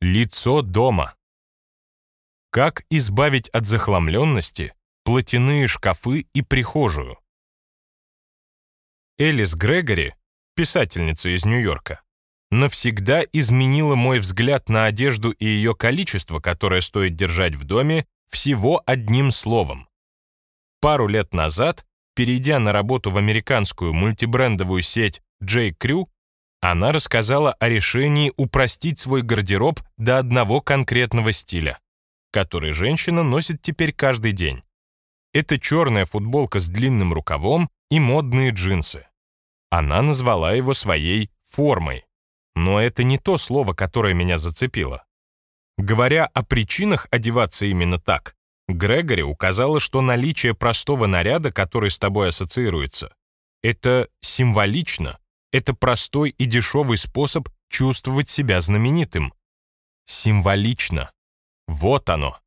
Лицо дома. Как избавить от захламленности платяные шкафы и прихожую? Элис Грегори, писательница из Нью-Йорка, навсегда изменила мой взгляд на одежду и ее количество, которое стоит держать в доме, всего одним словом. Пару лет назад, перейдя на работу в американскую мультибрендовую сеть J. Она рассказала о решении упростить свой гардероб до одного конкретного стиля, который женщина носит теперь каждый день. Это черная футболка с длинным рукавом и модные джинсы. Она назвала его своей формой. Но это не то слово, которое меня зацепило. Говоря о причинах одеваться именно так, Грегори указала, что наличие простого наряда, который с тобой ассоциируется, это символично, это простой и дешевый способ чувствовать себя знаменитым. Символично. Вот оно.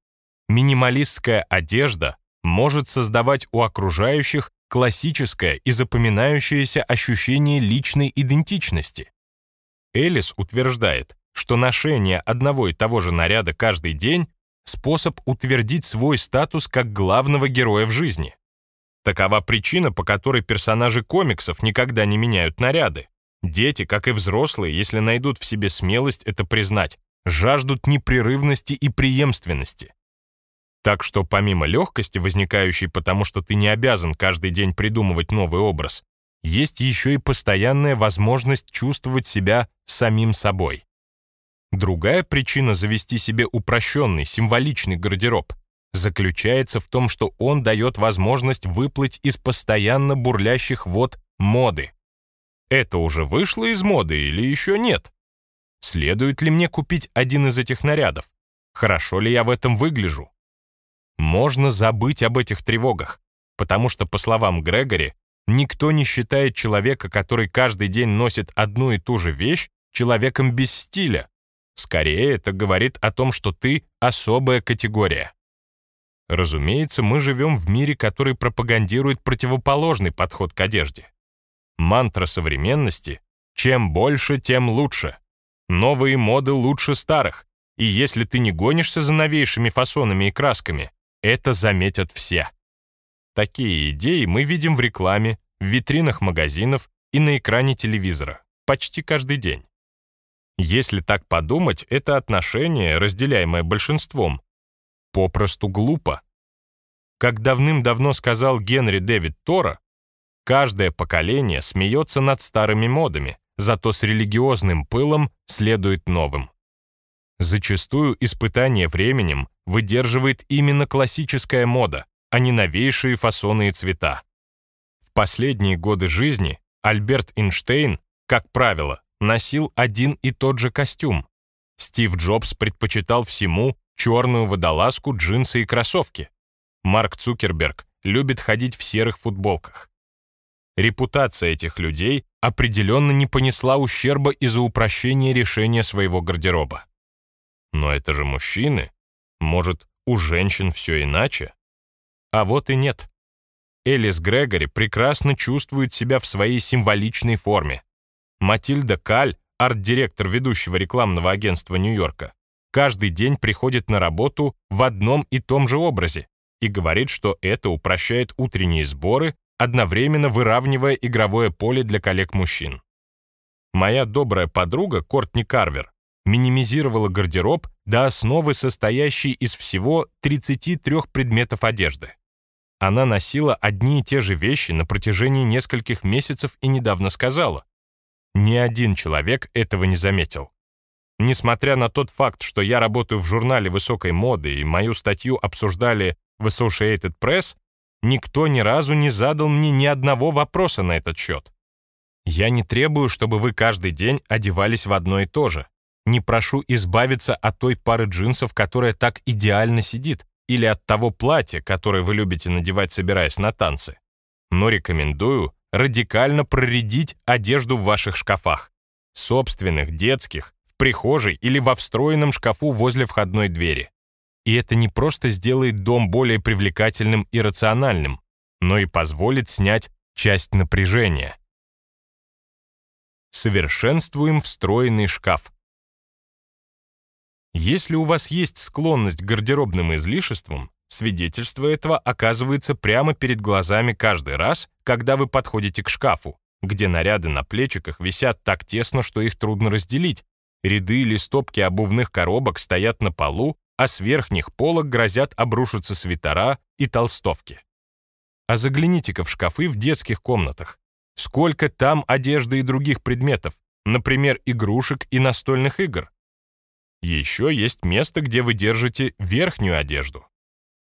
Минималистская одежда может создавать у окружающих классическое и запоминающееся ощущение личной идентичности. Элис утверждает, что ношение одного и того же наряда каждый день — способ утвердить свой статус как главного героя в жизни. Такова причина, по которой персонажи комиксов никогда не меняют наряды. Дети, как и взрослые, если найдут в себе смелость это признать, жаждут непрерывности и преемственности. Так что помимо легкости, возникающей потому, что ты не обязан каждый день придумывать новый образ, есть еще и постоянная возможность чувствовать себя самим собой. Другая причина завести себе упрощенный, символичный гардероб заключается в том, что он дает возможность выплыть из постоянно бурлящих вод моды. Это уже вышло из моды или еще нет? Следует ли мне купить один из этих нарядов? Хорошо ли я в этом выгляжу? Можно забыть об этих тревогах, потому что, по словам Грегори, никто не считает человека, который каждый день носит одну и ту же вещь, человеком без стиля. Скорее, это говорит о том, что ты особая категория. Разумеется, мы живем в мире, который пропагандирует противоположный подход к одежде. Мантра современности «чем больше, тем лучше». Новые моды лучше старых, и если ты не гонишься за новейшими фасонами и красками, это заметят все. Такие идеи мы видим в рекламе, в витринах магазинов и на экране телевизора почти каждый день. Если так подумать, это отношение, разделяемое большинством, попросту глупо. Как давным-давно сказал Генри Дэвид Тора, каждое поколение смеется над старыми модами, зато с религиозным пылом следует новым. Зачастую испытание временем выдерживает именно классическая мода, а не новейшие фасоны и цвета. В последние годы жизни Альберт Эйнштейн, как правило, носил один и тот же костюм. Стив Джобс предпочитал всему черную водолазку, джинсы и кроссовки. Марк Цукерберг любит ходить в серых футболках. Репутация этих людей определенно не понесла ущерба из-за упрощения решения своего гардероба. Но это же мужчины. Может, у женщин все иначе? А вот и нет. Элис Грегори прекрасно чувствует себя в своей символичной форме. Матильда Каль, арт-директор ведущего рекламного агентства Нью-Йорка, каждый день приходит на работу в одном и том же образе и говорит, что это упрощает утренние сборы, одновременно выравнивая игровое поле для коллег-мужчин. Моя добрая подруга Кортни Карвер минимизировала гардероб до основы, состоящей из всего 33 предметов одежды. Она носила одни и те же вещи на протяжении нескольких месяцев и недавно сказала, ни один человек этого не заметил. Несмотря на тот факт, что я работаю в журнале высокой моды и мою статью обсуждали в Associated Press, никто ни разу не задал мне ни одного вопроса на этот счет. Я не требую, чтобы вы каждый день одевались в одно и то же. Не прошу избавиться от той пары джинсов, которая так идеально сидит, или от того платья, которое вы любите надевать, собираясь на танцы. Но рекомендую радикально проредить одежду в ваших шкафах. Собственных, детских, прихожей или во встроенном шкафу возле входной двери. И это не просто сделает дом более привлекательным и рациональным, но и позволит снять часть напряжения. Совершенствуем встроенный шкаф. Если у вас есть склонность к гардеробным излишествам, свидетельство этого оказывается прямо перед глазами каждый раз, когда вы подходите к шкафу, где наряды на плечиках висят так тесно, что их трудно разделить. Ряды или стопки обувных коробок стоят на полу, а с верхних полок грозят обрушиться свитера и толстовки. А загляните-ка в шкафы в детских комнатах. Сколько там одежды и других предметов, например, игрушек и настольных игр. Еще есть место, где вы держите верхнюю одежду.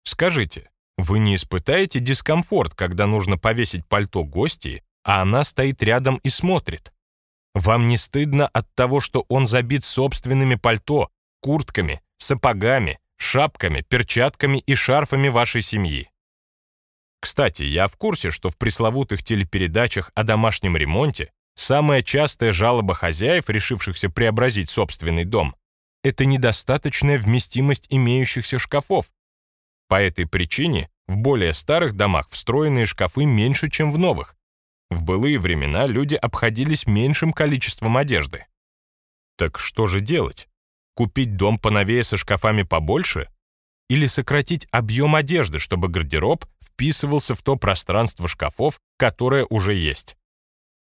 Скажите, вы не испытаете дискомфорт, когда нужно повесить пальто гости, а она стоит рядом и смотрит? Вам не стыдно от того, что он забит собственными пальто, куртками, сапогами, шапками, перчатками и шарфами вашей семьи? Кстати, я в курсе, что в пресловутых телепередачах о домашнем ремонте самая частая жалоба хозяев, решившихся преобразить собственный дом, это недостаточная вместимость имеющихся шкафов. По этой причине в более старых домах встроенные шкафы меньше, чем в новых. В былые времена люди обходились меньшим количеством одежды. Так что же делать? Купить дом поновее со шкафами побольше? Или сократить объем одежды, чтобы гардероб вписывался в то пространство шкафов, которое уже есть?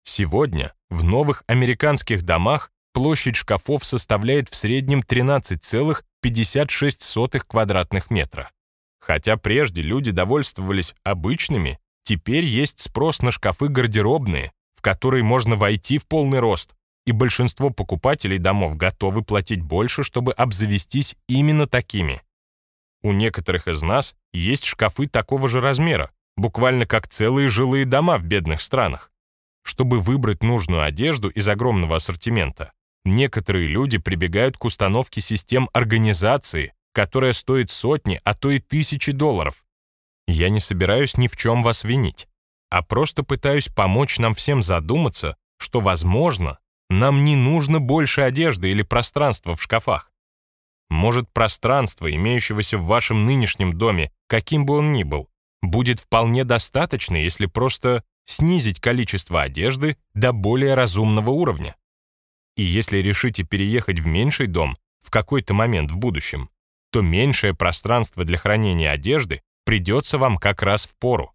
Сегодня в новых американских домах площадь шкафов составляет в среднем 13,56 квадратных метра. Хотя прежде люди довольствовались обычными, теперь есть спрос на шкафы гардеробные, в которые можно войти в полный рост, и большинство покупателей домов готовы платить больше, чтобы обзавестись именно такими. У некоторых из нас есть шкафы такого же размера, буквально как целые жилые дома в бедных странах. Чтобы выбрать нужную одежду из огромного ассортимента, Некоторые люди прибегают к установке систем организации, которая стоит сотни, а то и тысячи долларов. Я не собираюсь ни в чем вас винить, а просто пытаюсь помочь нам всем задуматься, что, возможно, нам не нужно больше одежды или пространства в шкафах. Может, пространство, имеющегося в вашем нынешнем доме, каким бы он ни был, будет вполне достаточно, если просто снизить количество одежды до более разумного уровня. И если решите переехать в меньший дом в какой-то момент в будущем, то меньшее пространство для хранения одежды придется вам как раз в пору.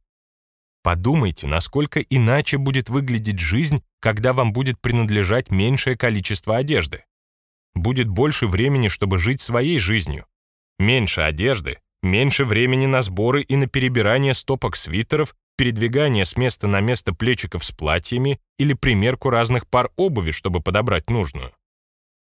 Подумайте, насколько иначе будет выглядеть жизнь, когда вам будет принадлежать меньшее количество одежды. Будет больше времени, чтобы жить своей жизнью. Меньше одежды, меньше времени на сборы и на перебирание стопок свитеров передвигание с места на место плечиков с платьями или примерку разных пар обуви, чтобы подобрать нужную.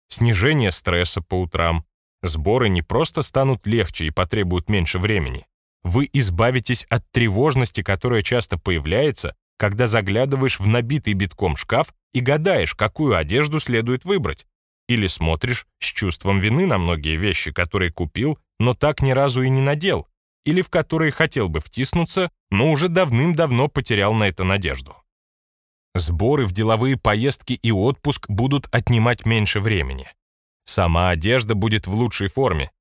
Снижение стресса по утрам. Сборы не просто станут легче и потребуют меньше времени. Вы избавитесь от тревожности, которая часто появляется, когда заглядываешь в набитый битком шкаф и гадаешь, какую одежду следует выбрать. Или смотришь с чувством вины на многие вещи, которые купил, но так ни разу и не надел, или в которые хотел бы втиснуться, но уже давным-давно потерял на это надежду. Сборы в деловые поездки и отпуск будут отнимать меньше времени. Сама одежда будет в лучшей форме.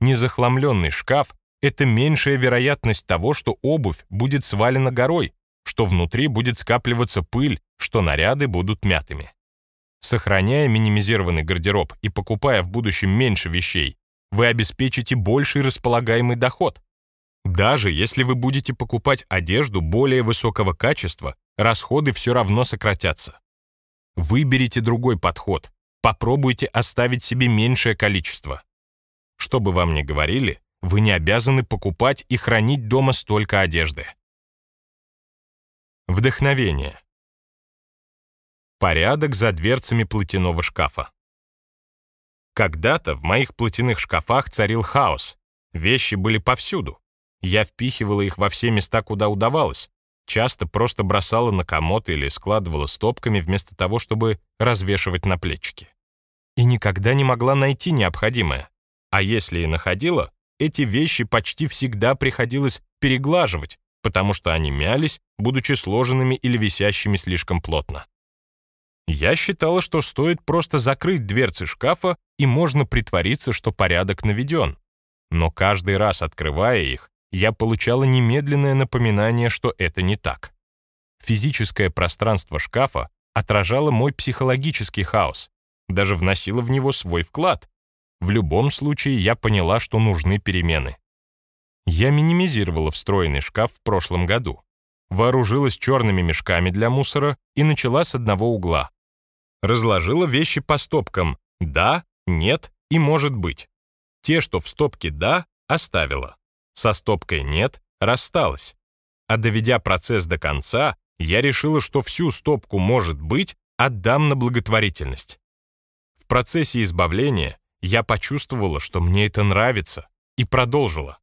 Незахламленный шкаф — это меньшая вероятность того, что обувь будет свалена горой, что внутри будет скапливаться пыль, что наряды будут мятыми. Сохраняя минимизированный гардероб и покупая в будущем меньше вещей, вы обеспечите больший располагаемый доход. Даже если вы будете покупать одежду более высокого качества, расходы все равно сократятся. Выберите другой подход. Попробуйте оставить себе меньшее количество. Что бы вам ни говорили, вы не обязаны покупать и хранить дома столько одежды. Вдохновение. Порядок за дверцами платяного шкафа. Когда-то в моих платяных шкафах царил хаос. Вещи были повсюду. Я впихивала их во все места, куда удавалось. Часто просто бросала на комод или складывала стопками вместо того, чтобы развешивать на плечики. И никогда не могла найти необходимое. А если и находила, эти вещи почти всегда приходилось переглаживать, потому что они мялись, будучи сложенными или висящими слишком плотно. Я считала, что стоит просто закрыть дверцы шкафа, и можно притвориться, что порядок наведен. Но каждый раз, открывая их, я получала немедленное напоминание, что это не так. Физическое пространство шкафа отражало мой психологический хаос, даже вносило в него свой вклад. В любом случае я поняла, что нужны перемены. Я минимизировала встроенный шкаф в прошлом году. Вооружилась черными мешками для мусора и начала с одного угла. Разложила вещи по стопкам «да», «нет» и «может быть». Те, что в стопке «да», оставила. Со стопкой «нет» рассталась. А доведя процесс до конца, я решила, что всю стопку «может быть» отдам на благотворительность. В процессе избавления я почувствовала, что мне это нравится, и продолжила.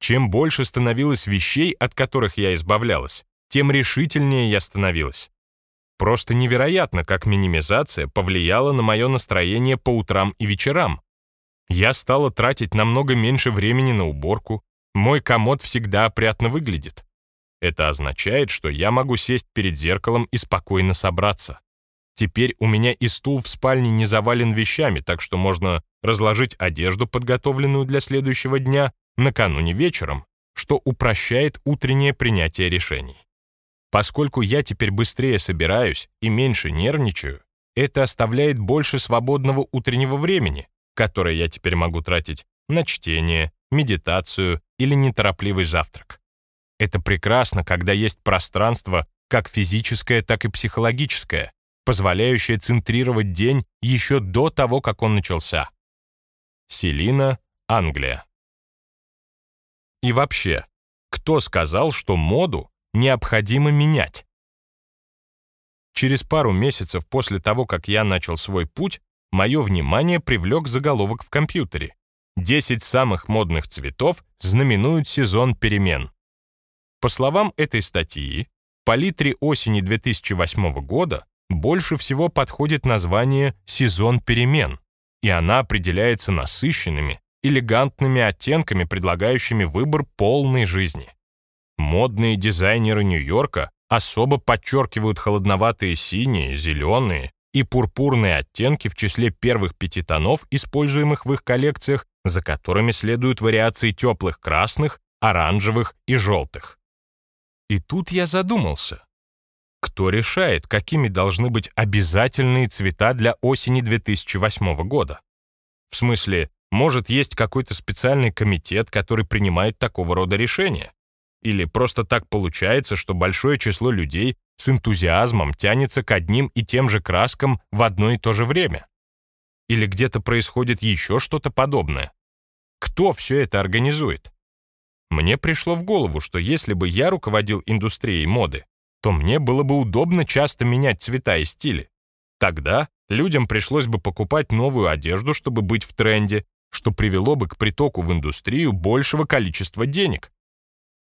Чем больше становилось вещей, от которых я избавлялась, тем решительнее я становилась. Просто невероятно, как минимизация повлияла на мое настроение по утрам и вечерам. Я стала тратить намного меньше времени на уборку, мой комод всегда опрятно выглядит. Это означает, что я могу сесть перед зеркалом и спокойно собраться. Теперь у меня и стул в спальне не завален вещами, так что можно разложить одежду, подготовленную для следующего дня, накануне вечером, что упрощает утреннее принятие решений. Поскольку я теперь быстрее собираюсь и меньше нервничаю, это оставляет больше свободного утреннего времени, которое я теперь могу тратить на чтение, медитацию или неторопливый завтрак. Это прекрасно, когда есть пространство как физическое, так и психологическое, позволяющее центрировать день еще до того, как он начался. Селина, Англия. И вообще, кто сказал, что моду необходимо менять? Через пару месяцев после того, как я начал свой путь, мое внимание привлек заголовок в компьютере. 10 самых модных цветов знаменуют сезон перемен. По словам этой статьи, палитре осени 2008 года больше всего подходит название «сезон перемен», и она определяется насыщенными, элегантными оттенками, предлагающими выбор полной жизни. Модные дизайнеры Нью-Йорка особо подчеркивают холодноватые синие, зеленые и пурпурные оттенки в числе первых пяти тонов, используемых в их коллекциях, за которыми следуют вариации теплых красных, оранжевых и желтых. И тут я задумался. Кто решает, какими должны быть обязательные цвета для осени 2008 года? В смысле, может, есть какой-то специальный комитет, который принимает такого рода решения? Или просто так получается, что большое число людей с энтузиазмом тянется к одним и тем же краскам в одно и то же время? Или где-то происходит еще что-то подобное? Кто все это организует? Мне пришло в голову, что если бы я руководил индустрией моды, то мне было бы удобно часто менять цвета и стили. Тогда людям пришлось бы покупать новую одежду, чтобы быть в тренде, что привело бы к притоку в индустрию большего количества денег.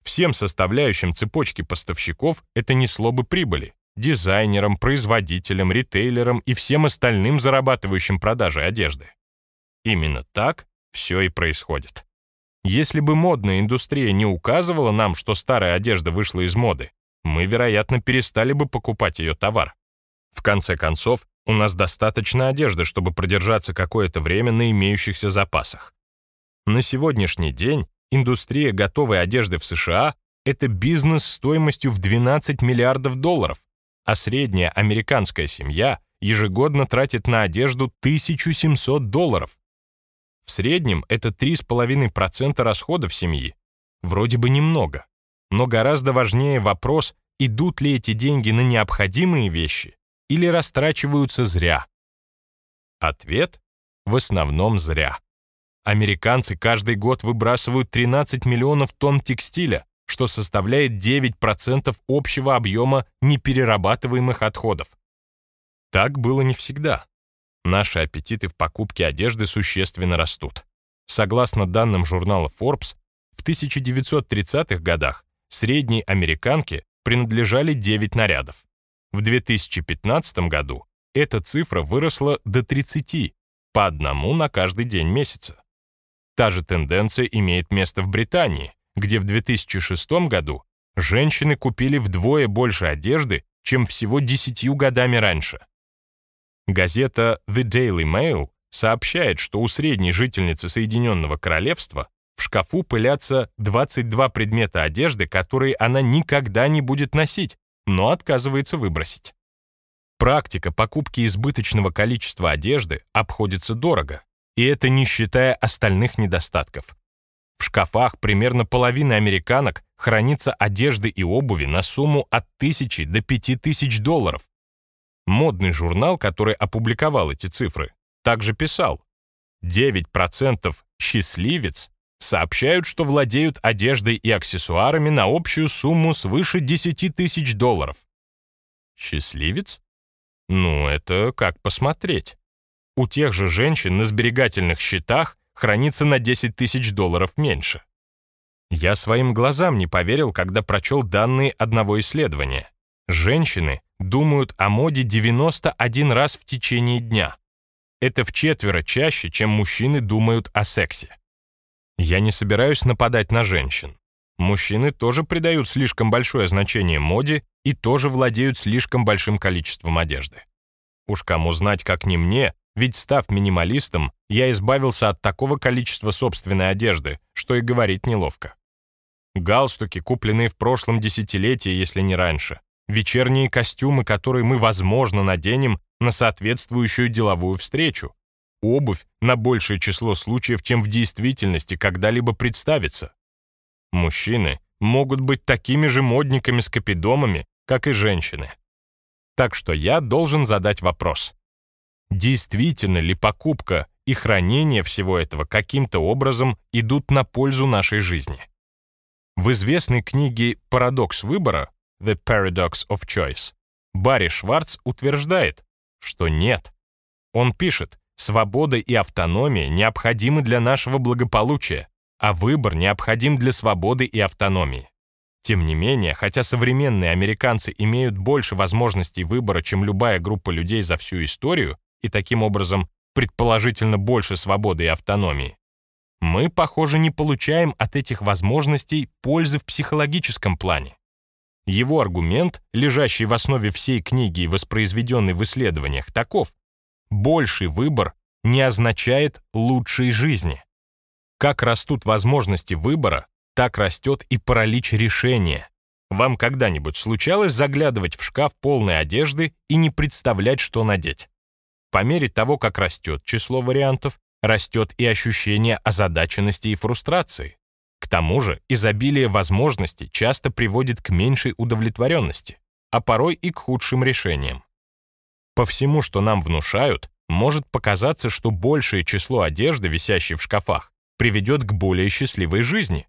Всем составляющим цепочки поставщиков это несло бы прибыли – дизайнерам, производителям, ритейлерам и всем остальным зарабатывающим продажей одежды. Именно так все и происходит. Если бы модная индустрия не указывала нам, что старая одежда вышла из моды, мы, вероятно, перестали бы покупать ее товар. В конце концов, у нас достаточно одежды, чтобы продержаться какое-то время на имеющихся запасах. На сегодняшний день индустрия готовой одежды в США — это бизнес стоимостью в 12 миллиардов долларов, а средняя американская семья ежегодно тратит на одежду 1700 долларов. В среднем это 3,5% расходов семьи. Вроде бы немного, но гораздо важнее вопрос, идут ли эти деньги на необходимые вещи или растрачиваются зря? Ответ — в основном зря. Американцы каждый год выбрасывают 13 миллионов тонн текстиля, что составляет 9% общего объема неперерабатываемых отходов. Так было не всегда. Наши аппетиты в покупке одежды существенно растут. Согласно данным журнала Forbes, в 1930-х годах средней американке принадлежали 9 нарядов. В 2015 году эта цифра выросла до 30, по одному на каждый день месяца. Та же тенденция имеет место в Британии, где в 2006 году женщины купили вдвое больше одежды, чем всего 10 годами раньше. Газета The Daily Mail сообщает, что у средней жительницы Соединенного Королевства в шкафу пылятся 22 предмета одежды, которые она никогда не будет носить, но отказывается выбросить. Практика покупки избыточного количества одежды обходится дорого, И это не считая остальных недостатков. В шкафах примерно половина американок хранится одежды и обуви на сумму от тысячи до пяти тысяч долларов. Модный журнал, который опубликовал эти цифры, также писал, 9% счастливец сообщают, что владеют одеждой и аксессуарами на общую сумму свыше 10 тысяч долларов. Счастливец? Ну, это как посмотреть. У тех же женщин на сберегательных счетах хранится на 10 тысяч долларов меньше. Я своим глазам не поверил, когда прочел данные одного исследования. Женщины думают о моде 91 раз в течение дня. Это в четверо чаще, чем мужчины думают о сексе. Я не собираюсь нападать на женщин. Мужчины тоже придают слишком большое значение моде и тоже владеют слишком большим количеством одежды. Уж кому знать, как не мне, ведь став минималистом, я избавился от такого количества собственной одежды, что и говорить неловко. Галстуки, купленные в прошлом десятилетии, если не раньше. Вечерние костюмы, которые мы, возможно, наденем на соответствующую деловую встречу. Обувь на большее число случаев, чем в действительности когда-либо представится. Мужчины могут быть такими же модниками с капидомами, как и женщины. Так что я должен задать вопрос. Действительно ли покупка и хранение всего этого каким-то образом идут на пользу нашей жизни? В известной книге «Парадокс выбора» «The Paradox of Choice» Барри Шварц утверждает, что нет. Он пишет, свобода и автономия необходимы для нашего благополучия, а выбор необходим для свободы и автономии. Тем не менее, хотя современные американцы имеют больше возможностей выбора, чем любая группа людей за всю историю, и таким образом предположительно больше свободы и автономии, мы, похоже, не получаем от этих возможностей пользы в психологическом плане. Его аргумент, лежащий в основе всей книги и воспроизведенный в исследованиях, таков. Больший выбор не означает лучшей жизни. Как растут возможности выбора, так растет и паралич решения. Вам когда-нибудь случалось заглядывать в шкаф полной одежды и не представлять, что надеть? По мере того, как растет число вариантов, растет и ощущение озадаченности и фрустрации. К тому же изобилие возможностей часто приводит к меньшей удовлетворенности, а порой и к худшим решениям. По всему, что нам внушают, может показаться, что большее число одежды, висящей в шкафах, приведет к более счастливой жизни.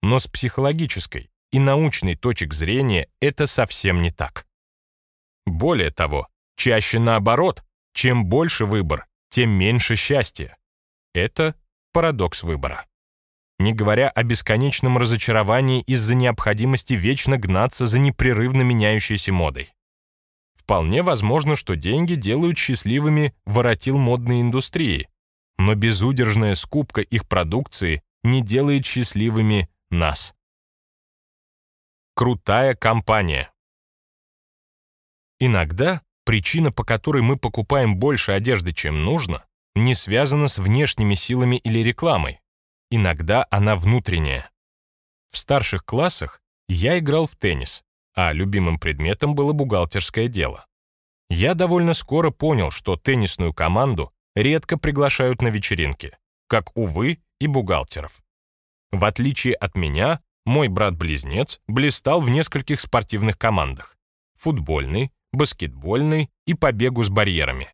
Но с психологической и научной точек зрения это совсем не так. Более того, чаще наоборот, чем больше выбор, тем меньше счастья. Это парадокс выбора. Не говоря о бесконечном разочаровании из-за необходимости вечно гнаться за непрерывно меняющейся модой. Вполне возможно, что деньги делают счастливыми воротил модной индустрии, но безудержная скупка их продукции не делает счастливыми нас. Крутая компания. Иногда причина, по которой мы покупаем больше одежды, чем нужно, не связана с внешними силами или рекламой. Иногда она внутренняя. В старших классах я играл в теннис, а любимым предметом было бухгалтерское дело. Я довольно скоро понял, что теннисную команду редко приглашают на вечеринки, как, увы, и бухгалтеров. В отличие от меня, мой брат-близнец блистал в нескольких спортивных командах — футбольной, баскетбольной и по бегу с барьерами.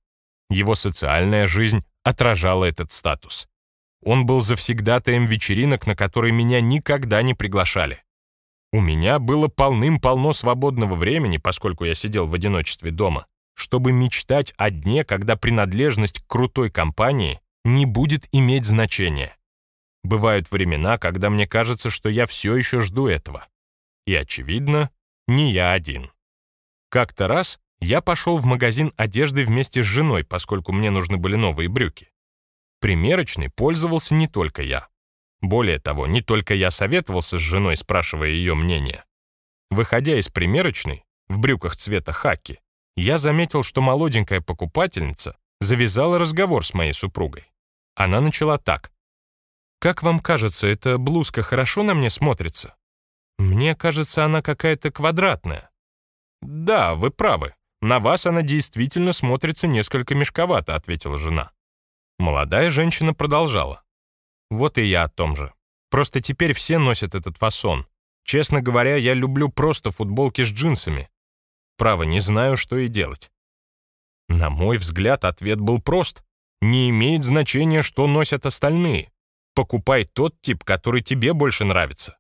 Его социальная жизнь отражала этот статус. Он был завсегдатаем вечеринок, на которые меня никогда не приглашали. У меня было полным-полно свободного времени, поскольку я сидел в одиночестве дома, чтобы мечтать о дне, когда принадлежность к крутой компании не будет иметь значения. Бывают времена, когда мне кажется, что я все еще жду этого. И, очевидно, не я один. Как-то раз я пошел в магазин одежды вместе с женой, поскольку мне нужны были новые брюки. Примерочной пользовался не только я. Более того, не только я советовался с женой, спрашивая ее мнение. Выходя из примерочной, в брюках цвета хаки, я заметил, что молоденькая покупательница завязала разговор с моей супругой. Она начала так. «Как вам кажется, эта блузка хорошо на мне смотрится? Мне кажется, она какая-то квадратная». «Да, вы правы. На вас она действительно смотрится несколько мешковато», — ответила жена. Молодая женщина продолжала. Вот и я о том же. Просто теперь все носят этот фасон. Честно говоря, я люблю просто футболки с джинсами. Право, не знаю, что и делать. На мой взгляд, ответ был прост. Не имеет значения, что носят остальные. Покупай тот тип, который тебе больше нравится.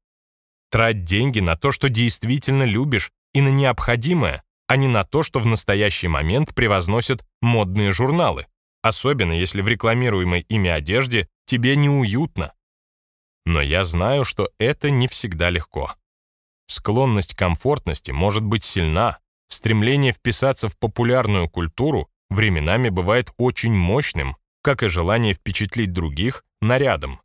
Трать деньги на то, что действительно любишь, и на необходимое, а не на то, что в настоящий момент превозносят модные журналы, особенно если в рекламируемой ими одежде тебе неуютно. Но я знаю, что это не всегда легко. Склонность к комфортности может быть сильна, стремление вписаться в популярную культуру временами бывает очень мощным, как и желание впечатлить других нарядом.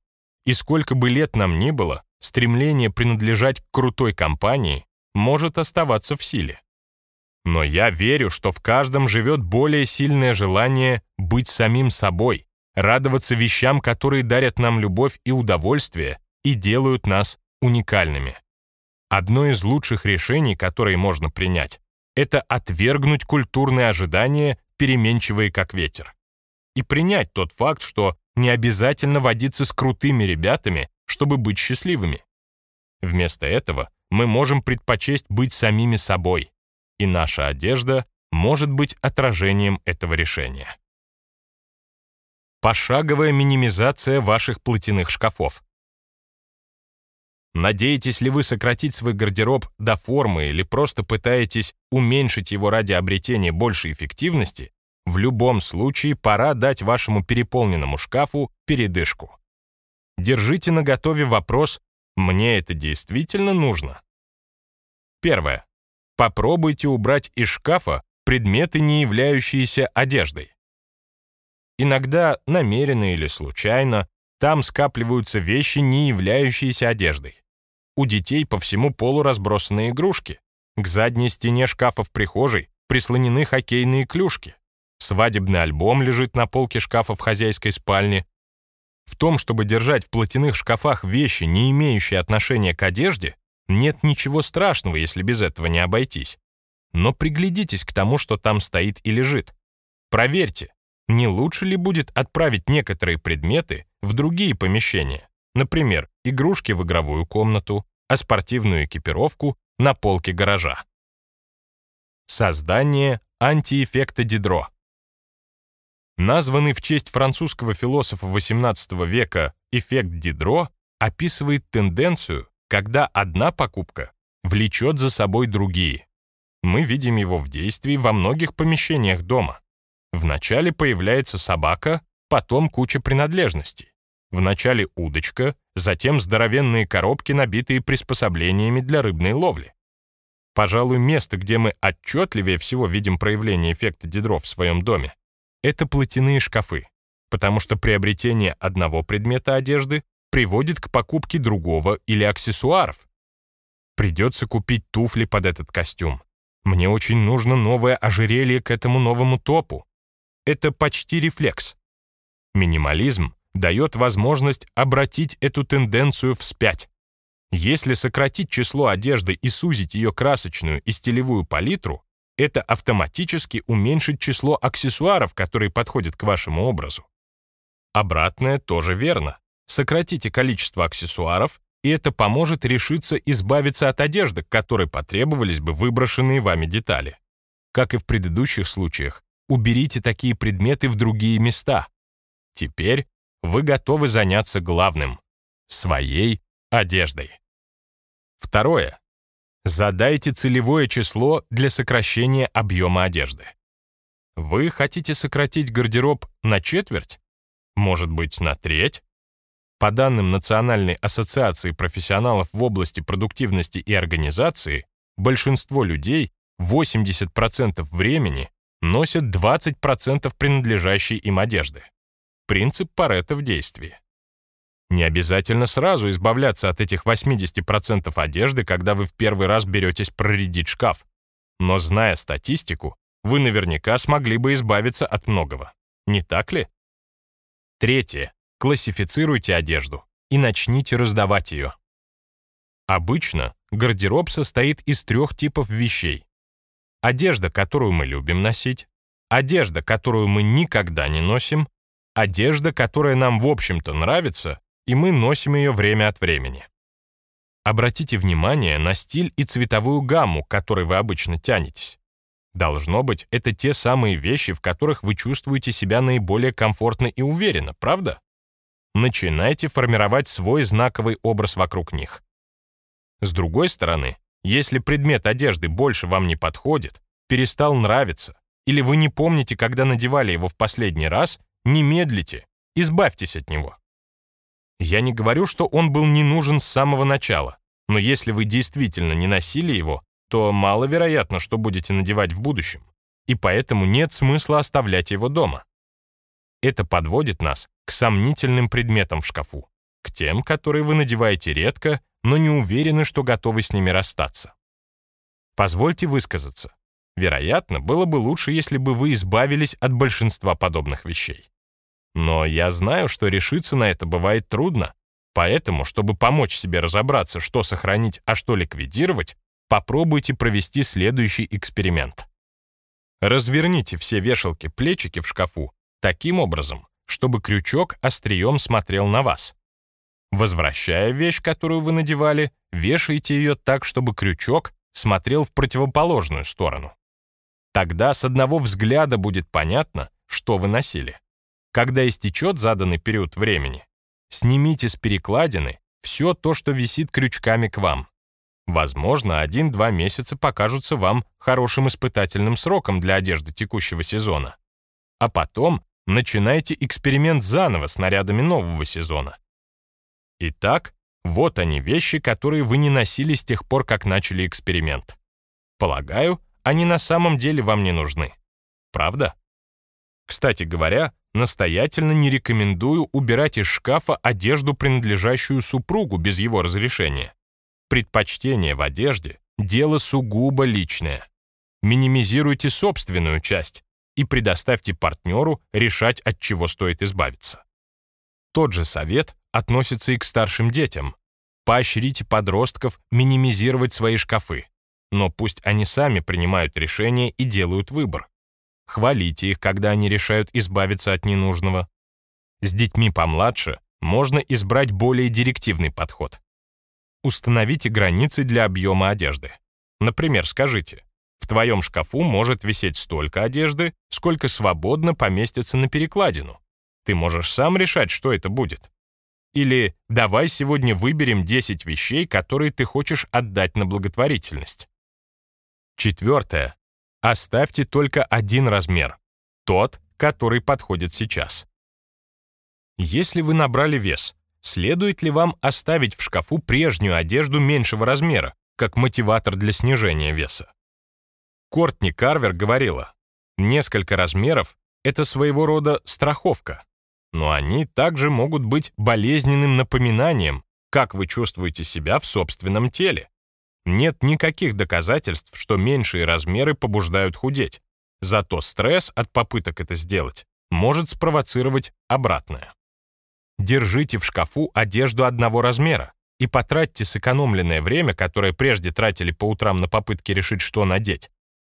И сколько бы лет нам ни было, стремление принадлежать к крутой компании может оставаться в силе. Но я верю, что в каждом живет более сильное желание быть самим собой, радоваться вещам, которые дарят нам любовь и удовольствие и делают нас уникальными. Одно из лучших решений, которые можно принять, это отвергнуть культурные ожидания, переменчивые как ветер. И принять тот факт, что не обязательно водиться с крутыми ребятами, чтобы быть счастливыми. Вместо этого мы можем предпочесть быть самими собой, и наша одежда может быть отражением этого решения. Пошаговая минимизация ваших платяных шкафов. Надеетесь ли вы сократить свой гардероб до формы или просто пытаетесь уменьшить его ради обретения большей эффективности, в любом случае пора дать вашему переполненному шкафу передышку. Держите наготове вопрос «Мне это действительно нужно?» Первое. Попробуйте убрать из шкафа предметы, не являющиеся одеждой. Иногда, намеренно или случайно, там скапливаются вещи, не являющиеся одеждой. У детей по всему полу разбросаны игрушки. К задней стене шкафа в прихожей прислонены хоккейные клюшки. Свадебный альбом лежит на полке шкафа в хозяйской спальне. В том, чтобы держать в платяных шкафах вещи, не имеющие отношения к одежде, нет ничего страшного, если без этого не обойтись. Но приглядитесь к тому, что там стоит и лежит. Проверьте, не лучше ли будет отправить некоторые предметы в другие помещения. Например, игрушки в игровую комнату, а спортивную экипировку на полке гаража. Создание антиэффекта Дидро. Названный в честь французского философа XVIII века эффект Дидро описывает тенденцию, когда одна покупка влечет за собой другие. Мы видим его в действии во многих помещениях дома. Вначале появляется собака, потом куча принадлежностей. Вначале удочка, затем здоровенные коробки, набитые приспособлениями для рыбной ловли. Пожалуй, место, где мы отчетливее всего видим проявление эффекта Дидро в своем доме, это платяные шкафы, потому что приобретение одного предмета одежды приводит к покупке другого или аксессуаров. Придется купить туфли под этот костюм. Мне очень нужно новое ожерелье к этому новому топу. Это почти рефлекс. Минимализм дает возможность обратить эту тенденцию вспять. Если сократить число одежды и сузить ее красочную и стилевую палитру, это автоматически уменьшит число аксессуаров, которые подходят к вашему образу. Обратное тоже верно. Сократите количество аксессуаров, и это поможет решиться избавиться от одежды, к которой потребовались бы выброшенные вами детали. Как и в предыдущих случаях, уберите такие предметы в другие места. Теперь вы готовы заняться главным — своей одеждой. Второе. Задайте целевое число для сокращения объема одежды. Вы хотите сократить гардероб на четверть? Может быть, на треть? По данным Национальной ассоциации профессионалов в области продуктивности и организации, большинство людей 80% времени носят 20% принадлежащей им одежды. Принцип Паретта в действии. Не обязательно сразу избавляться от этих 80% одежды, когда вы в первый раз беретесь проредить шкаф. Но зная статистику, вы наверняка смогли бы избавиться от многого. Не так ли? Третье. Классифицируйте одежду и начните раздавать ее. Обычно гардероб состоит из трех типов вещей. Одежда, которую мы любим носить, одежда, которую мы никогда не носим, Одежда, которая нам в общем-то нравится, и мы носим ее время от времени. Обратите внимание на стиль и цветовую гамму, к которой вы обычно тянетесь. Должно быть, это те самые вещи, в которых вы чувствуете себя наиболее комфортно и уверенно, правда? Начинайте формировать свой знаковый образ вокруг них. С другой стороны, если предмет одежды больше вам не подходит, перестал нравиться, или вы не помните, когда надевали его в последний раз, не медлите, избавьтесь от него. Я не говорю, что он был не нужен с самого начала, но если вы действительно не носили его, то маловероятно, что будете надевать в будущем, и поэтому нет смысла оставлять его дома. Это подводит нас к сомнительным предметам в шкафу, к тем, которые вы надеваете редко, но не уверены, что готовы с ними расстаться. Позвольте высказаться. Вероятно, было бы лучше, если бы вы избавились от большинства подобных вещей. Но я знаю, что решиться на это бывает трудно, поэтому, чтобы помочь себе разобраться, что сохранить, а что ликвидировать, попробуйте провести следующий эксперимент. Разверните все вешалки-плечики в шкафу таким образом, чтобы крючок острием смотрел на вас. Возвращая вещь, которую вы надевали, вешайте ее так, чтобы крючок смотрел в противоположную сторону. Тогда с одного взгляда будет понятно, что вы носили. Когда истечет заданный период времени, снимите с перекладины все то, что висит крючками к вам. Возможно, один-два месяца покажутся вам хорошим испытательным сроком для одежды текущего сезона. А потом начинайте эксперимент заново с нарядами нового сезона. Итак, вот они вещи, которые вы не носили с тех пор, как начали эксперимент. Полагаю, они на самом деле вам не нужны. Правда? Кстати говоря, настоятельно не рекомендую убирать из шкафа одежду, принадлежащую супругу, без его разрешения. Предпочтение в одежде – дело сугубо личное. Минимизируйте собственную часть и предоставьте партнеру решать, от чего стоит избавиться. Тот же совет относится и к старшим детям. Поощрите подростков минимизировать свои шкафы но пусть они сами принимают решения и делают выбор. Хвалите их, когда они решают избавиться от ненужного. С детьми помладше можно избрать более директивный подход. Установите границы для объема одежды. Например, скажите, в твоем шкафу может висеть столько одежды, сколько свободно поместится на перекладину. Ты можешь сам решать, что это будет. Или давай сегодня выберем 10 вещей, которые ты хочешь отдать на благотворительность. Четвертое. Оставьте только один размер. Тот, который подходит сейчас. Если вы набрали вес, следует ли вам оставить в шкафу прежнюю одежду меньшего размера, как мотиватор для снижения веса? Кортни Карвер говорила, несколько размеров — это своего рода страховка, но они также могут быть болезненным напоминанием, как вы чувствуете себя в собственном теле. Нет никаких доказательств, что меньшие размеры побуждают худеть. Зато стресс от попыток это сделать может спровоцировать обратное. Держите в шкафу одежду одного размера и потратьте сэкономленное время, которое прежде тратили по утрам на попытки решить, что надеть,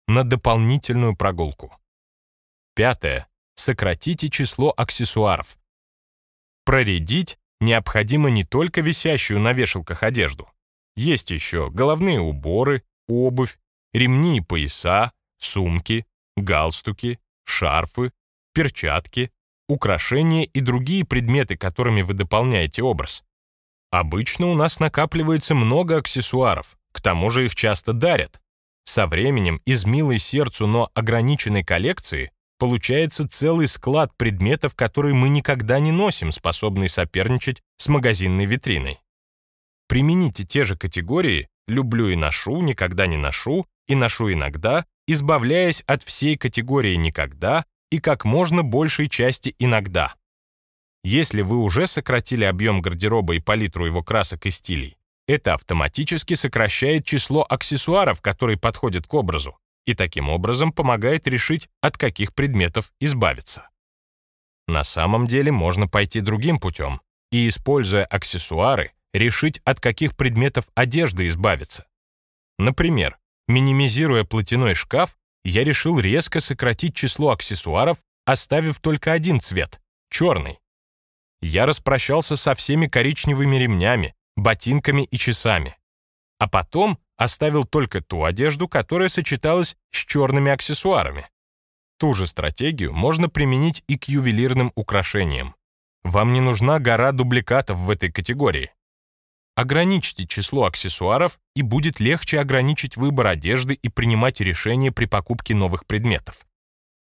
на дополнительную прогулку. Пятое. Сократите число аксессуаров. Проредить необходимо не только висящую на вешалках одежду, есть еще головные уборы, обувь, ремни и пояса, сумки, галстуки, шарфы, перчатки, украшения и другие предметы, которыми вы дополняете образ. Обычно у нас накапливается много аксессуаров, к тому же их часто дарят. Со временем из милой сердцу, но ограниченной коллекции получается целый склад предметов, которые мы никогда не носим, способный соперничать с магазинной витриной. Примените те же категории «люблю и ношу», «никогда не ношу» и «ношу иногда», избавляясь от всей категории «никогда» и как можно большей части «иногда». Если вы уже сократили объем гардероба и палитру его красок и стилей, это автоматически сокращает число аксессуаров, которые подходят к образу, и таким образом помогает решить, от каких предметов избавиться. На самом деле можно пойти другим путем и, используя аксессуары, решить, от каких предметов одежды избавиться. Например, минимизируя платяной шкаф, я решил резко сократить число аксессуаров, оставив только один цвет — черный. Я распрощался со всеми коричневыми ремнями, ботинками и часами. А потом оставил только ту одежду, которая сочеталась с черными аксессуарами. Ту же стратегию можно применить и к ювелирным украшениям. Вам не нужна гора дубликатов в этой категории. Ограничьте число аксессуаров, и будет легче ограничить выбор одежды и принимать решения при покупке новых предметов.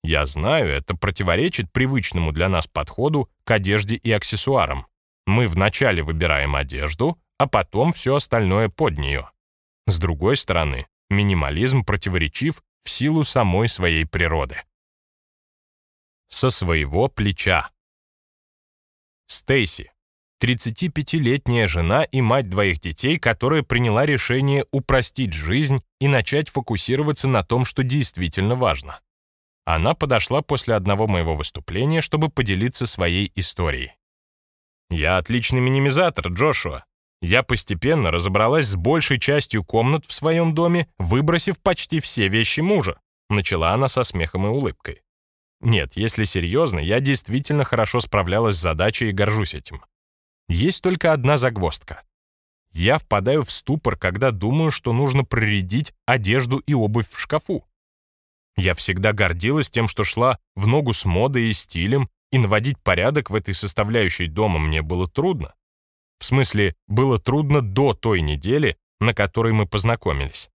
Я знаю, это противоречит привычному для нас подходу к одежде и аксессуарам. Мы вначале выбираем одежду, а потом все остальное под нее. С другой стороны, минимализм противоречив в силу самой своей природы. Со своего плеча. Стейси, 35-летняя жена и мать двоих детей, которая приняла решение упростить жизнь и начать фокусироваться на том, что действительно важно. Она подошла после одного моего выступления, чтобы поделиться своей историей. «Я отличный минимизатор, Джошуа. Я постепенно разобралась с большей частью комнат в своем доме, выбросив почти все вещи мужа», начала она со смехом и улыбкой. Нет, если серьезно, я действительно хорошо справлялась с задачей и горжусь этим. Есть только одна загвоздка. Я впадаю в ступор, когда думаю, что нужно проредить одежду и обувь в шкафу. Я всегда гордилась тем, что шла в ногу с модой и стилем, и наводить порядок в этой составляющей дома мне было трудно. В смысле, было трудно до той недели, на которой мы познакомились.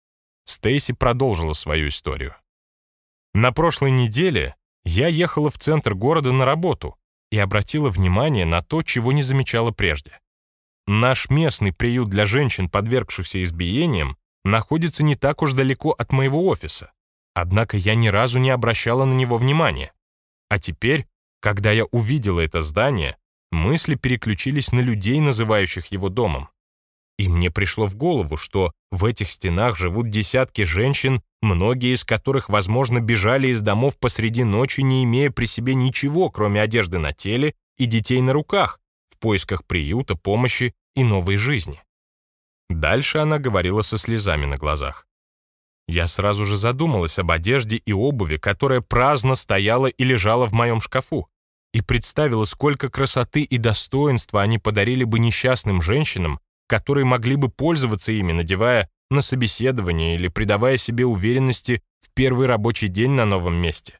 Стейси продолжила свою историю. На прошлой неделе я ехала в центр города на работу и обратила внимание на то, чего не замечала прежде. Наш местный приют для женщин, подвергшихся избиениям, находится не так уж далеко от моего офиса. Однако я ни разу не обращала на него внимания. А теперь, когда я увидела это здание, мысли переключились на людей, называющих его домом. И мне пришло в голову, что в этих стенах живут десятки женщин, многие из которых, возможно, бежали из домов посреди ночи, не имея при себе ничего, кроме одежды на теле и детей на руках, в поисках приюта, помощи и новой жизни. Дальше она говорила со слезами на глазах. Я сразу же задумалась об одежде и обуви, которая праздно стояла и лежала в моем шкафу, и представила, сколько красоты и достоинства они подарили бы несчастным женщинам, которые могли бы пользоваться ими, надевая на собеседование или придавая себе уверенности в первый рабочий день на новом месте.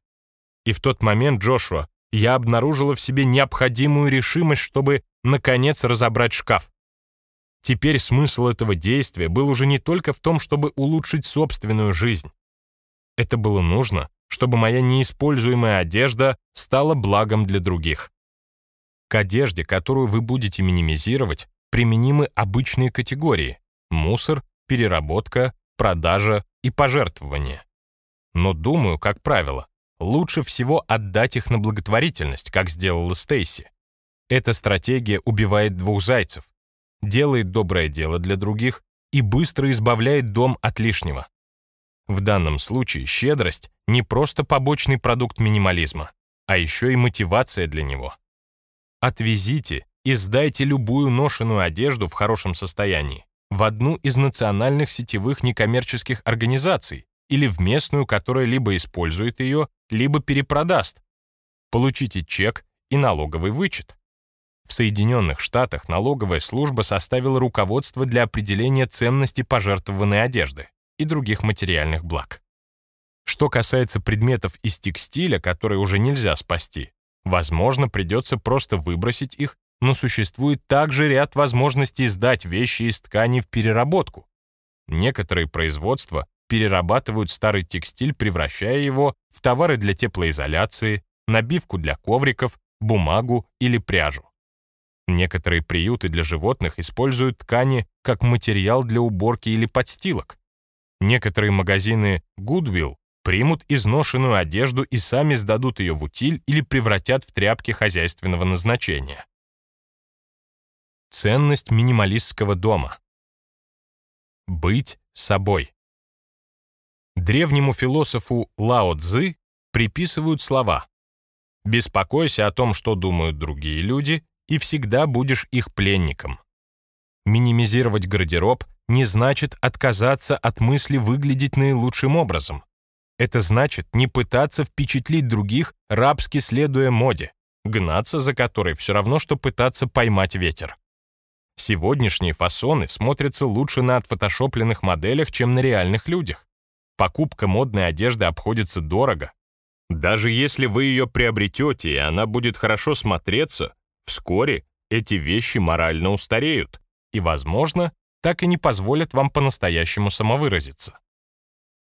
И в тот момент, Джошуа, я обнаружила в себе необходимую решимость, чтобы, наконец, разобрать шкаф. Теперь смысл этого действия был уже не только в том, чтобы улучшить собственную жизнь. Это было нужно, чтобы моя неиспользуемая одежда стала благом для других. К одежде, которую вы будете минимизировать, применимы обычные категории — мусор, переработка, продажа и пожертвование. Но думаю, как правило, лучше всего отдать их на благотворительность, как сделала Стейси. Эта стратегия убивает двух зайцев делает доброе дело для других и быстро избавляет дом от лишнего. В данном случае щедрость не просто побочный продукт минимализма, а еще и мотивация для него. Отвезите и сдайте любую ношеную одежду в хорошем состоянии в одну из национальных сетевых некоммерческих организаций или в местную, которая либо использует ее, либо перепродаст. Получите чек и налоговый вычет. В Соединенных Штатах налоговая служба составила руководство для определения ценности пожертвованной одежды и других материальных благ. Что касается предметов из текстиля, которые уже нельзя спасти, возможно, придется просто выбросить их, но существует также ряд возможностей сдать вещи из ткани в переработку. Некоторые производства перерабатывают старый текстиль, превращая его в товары для теплоизоляции, набивку для ковриков, бумагу или пряжу. Некоторые приюты для животных используют ткани как материал для уборки или подстилок. Некоторые магазины Goodwill примут изношенную одежду и сами сдадут ее в утиль или превратят в тряпки хозяйственного назначения. Ценность минималистского дома. Быть собой. Древнему философу Лао Цзы приписывают слова «Беспокойся о том, что думают другие люди, и всегда будешь их пленником. Минимизировать гардероб не значит отказаться от мысли выглядеть наилучшим образом. Это значит не пытаться впечатлить других, рабски следуя моде. гнаться за которой все равно, что пытаться поймать ветер. Сегодняшние фасоны смотрятся лучше на отфотошопленных моделях, чем на реальных людях. Покупка модной одежды обходится дорого. Даже если вы ее приобретете, и она будет хорошо смотреться, вскоре эти вещи морально устареют и, возможно, так и не позволят вам по-настоящему самовыразиться.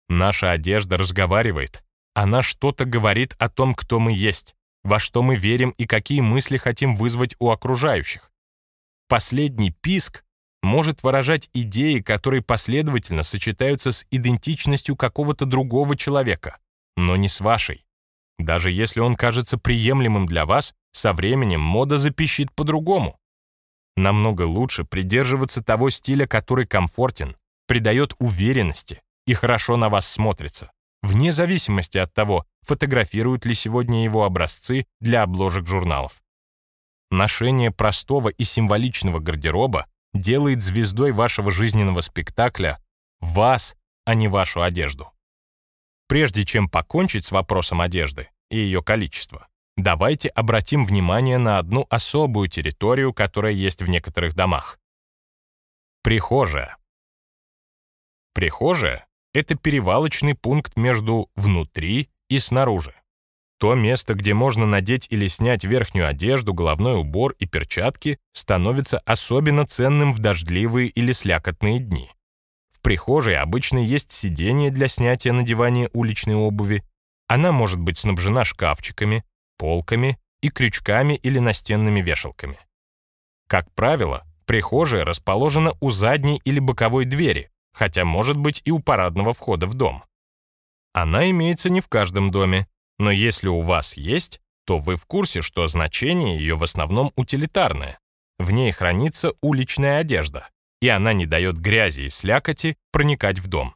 Наша одежда разговаривает. Она что-то говорит о том, кто мы есть, во что мы верим и какие мысли хотим вызвать у окружающих. Последний писк может выражать идеи, которые последовательно сочетаются с идентичностью какого-то другого человека, но не с вашей. Даже если он кажется приемлемым для вас, со временем мода запищит по-другому. Намного лучше придерживаться того стиля, который комфортен, придает уверенности, и хорошо на вас смотрится, вне зависимости от того, фотографируют ли сегодня его образцы для обложек журналов. Ношение простого и символичного гардероба делает звездой вашего жизненного спектакля вас, а не вашу одежду. Прежде чем покончить с вопросом одежды и ее количества, давайте обратим внимание на одну особую территорию, которая есть в некоторых домах. Прихожая. Прихожая это перевалочный пункт между внутри и снаружи. То место, где можно надеть или снять верхнюю одежду, головной убор и перчатки, становится особенно ценным в дождливые или слякотные дни. В прихожей обычно есть сиденье для снятия надевания уличной обуви. Она может быть снабжена шкафчиками, полками и крючками или настенными вешалками. Как правило, прихожая расположена у задней или боковой двери, хотя может быть и у парадного входа в дом. Она имеется не в каждом доме, но если у вас есть, то вы в курсе, что значение ее в основном утилитарное. В ней хранится уличная одежда, и она не дает грязи и слякоти проникать в дом.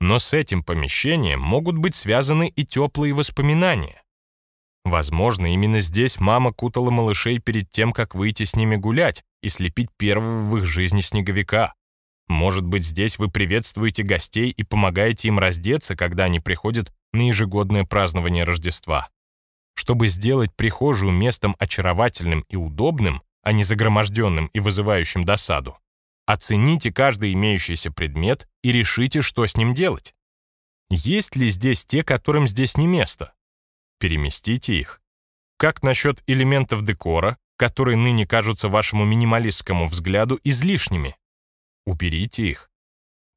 Но с этим помещением могут быть связаны и теплые воспоминания. Возможно, именно здесь мама кутала малышей перед тем, как выйти с ними гулять и слепить первого в их жизни снеговика. Может быть, здесь вы приветствуете гостей и помогаете им раздеться, когда они приходят на ежегодное празднование Рождества. Чтобы сделать прихожую местом очаровательным и удобным, а не загроможденным и вызывающим досаду, оцените каждый имеющийся предмет и решите, что с ним делать. Есть ли здесь те, которым здесь не место? Переместите их. Как насчет элементов декора, которые ныне кажутся вашему минималистскому взгляду излишними? уберите их.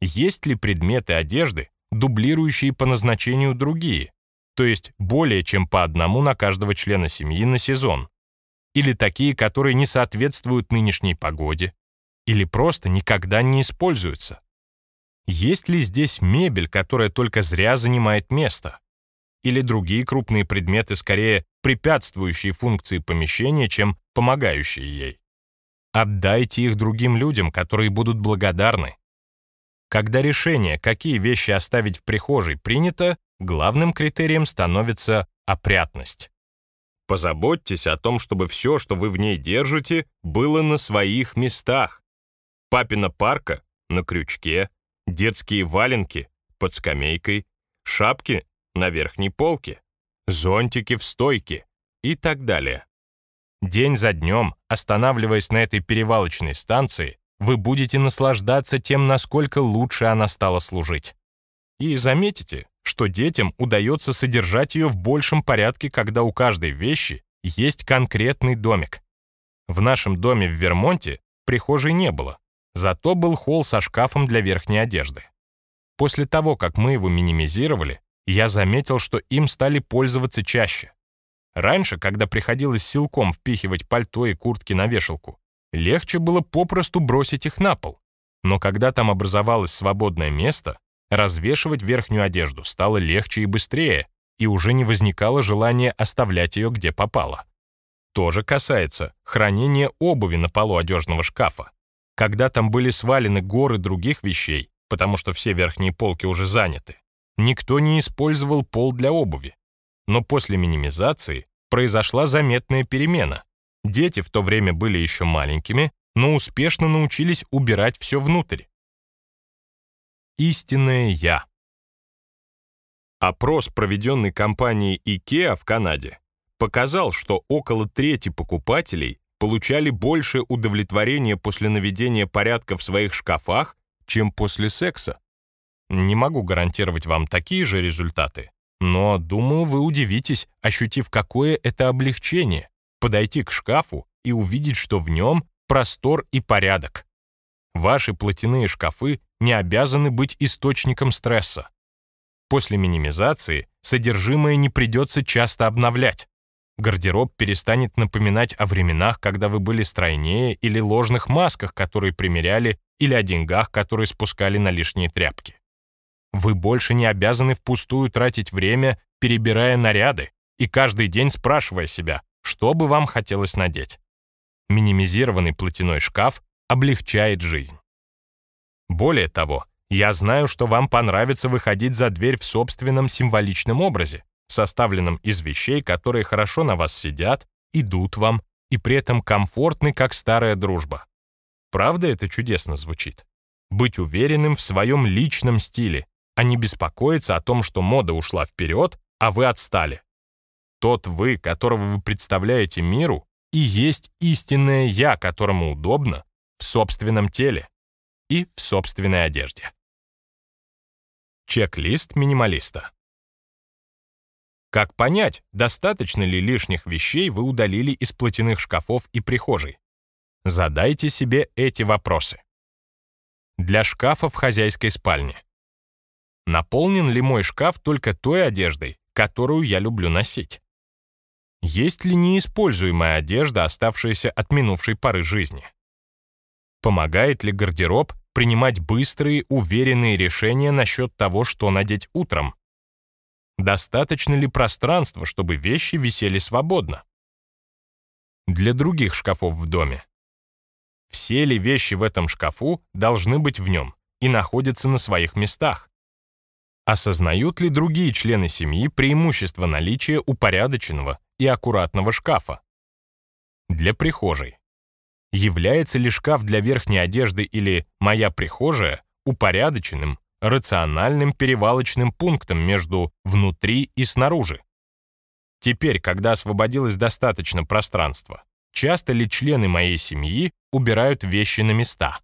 Есть ли предметы одежды, дублирующие по назначению другие, то есть более чем по одному на каждого члена семьи на сезон, или такие, которые не соответствуют нынешней погоде, или просто никогда не используются? Есть ли здесь мебель, которая только зря занимает место? Или другие крупные предметы, скорее препятствующие функции помещения, чем помогающие ей? Отдайте их другим людям, которые будут благодарны. Когда решение, какие вещи оставить в прихожей, принято, главным критерием становится опрятность. Позаботьтесь о том, чтобы все, что вы в ней держите, было на своих местах. Папина парка — на крючке, детские валенки — под скамейкой, шапки — на верхней полке, зонтики в стойке и так далее. День за днем, останавливаясь на этой перевалочной станции, вы будете наслаждаться тем, насколько лучше она стала служить. И заметите, что детям удается содержать ее в большем порядке, когда у каждой вещи есть конкретный домик. В нашем доме в Вермонте прихожей не было, зато был холл со шкафом для верхней одежды. После того, как мы его минимизировали, я заметил, что им стали пользоваться чаще. Раньше, когда приходилось силком впихивать пальто и куртки на вешалку, легче было попросту бросить их на пол. Но когда там образовалось свободное место, развешивать верхнюю одежду стало легче и быстрее, и уже не возникало желания оставлять ее где попало. То же касается хранения обуви на полу одежного шкафа. Когда там были свалены горы других вещей, потому что все верхние полки уже заняты, никто не использовал пол для обуви. Но после минимизации произошла заметная перемена. Дети в то время были еще маленькими, но успешно научились убирать все внутрь. Истинное «я». Опрос, проведенный компанией IKEA в Канаде, показал, что около трети покупателей получали больше удовлетворения после наведения порядка в своих шкафах, чем после секса. Не могу гарантировать вам такие же результаты, но, думаю, вы удивитесь, ощутив, какое это облегчение подойти к шкафу и увидеть, что в нем простор и порядок. Ваши платяные шкафы не обязаны быть источником стресса. После минимизации содержимое не придется часто обновлять. Гардероб перестанет напоминать о временах, когда вы были стройнее, или ложных масках, которые примеряли, или о деньгах, которые спускали на лишние тряпки. Вы больше не обязаны впустую тратить время, перебирая наряды, и каждый день спрашивая себя, что бы вам хотелось надеть. Минимизированный платяной шкаф облегчает жизнь. Более того, я знаю, что вам понравится выходить за дверь в собственном символичном образе, составленном из вещей, которые хорошо на вас сидят, идут вам и при этом комфортны, как старая дружба. Правда это чудесно звучит? Быть уверенным в своем личном стиле, а не беспокоиться о том, что мода ушла вперед, а вы отстали. Тот вы, которого вы представляете миру, и есть истинное «я», которому удобно в собственном теле и в собственной одежде. Чек-лист минималиста. Как понять, достаточно ли лишних вещей вы удалили из платяных шкафов и прихожей? Задайте себе эти вопросы. Для шкафа в хозяйской спальне. Наполнен ли мой шкаф только той одеждой, которую я люблю носить? Есть ли неиспользуемая одежда, оставшаяся от минувшей поры жизни? Помогает ли гардероб принимать быстрые, уверенные решения насчет того, что надеть утром? Достаточно ли пространства, чтобы вещи висели свободно? Для других шкафов в доме. Все ли вещи в этом шкафу должны быть в нем и находятся на своих местах? Осознают ли другие члены семьи преимущество наличия упорядоченного и аккуратного шкафа? Для прихожей. Является ли шкаф для верхней одежды или «моя прихожая» упорядоченным, рациональным перевалочным пунктом между внутри и снаружи? Теперь, когда освободилось достаточно пространства, часто ли члены моей семьи убирают вещи на места?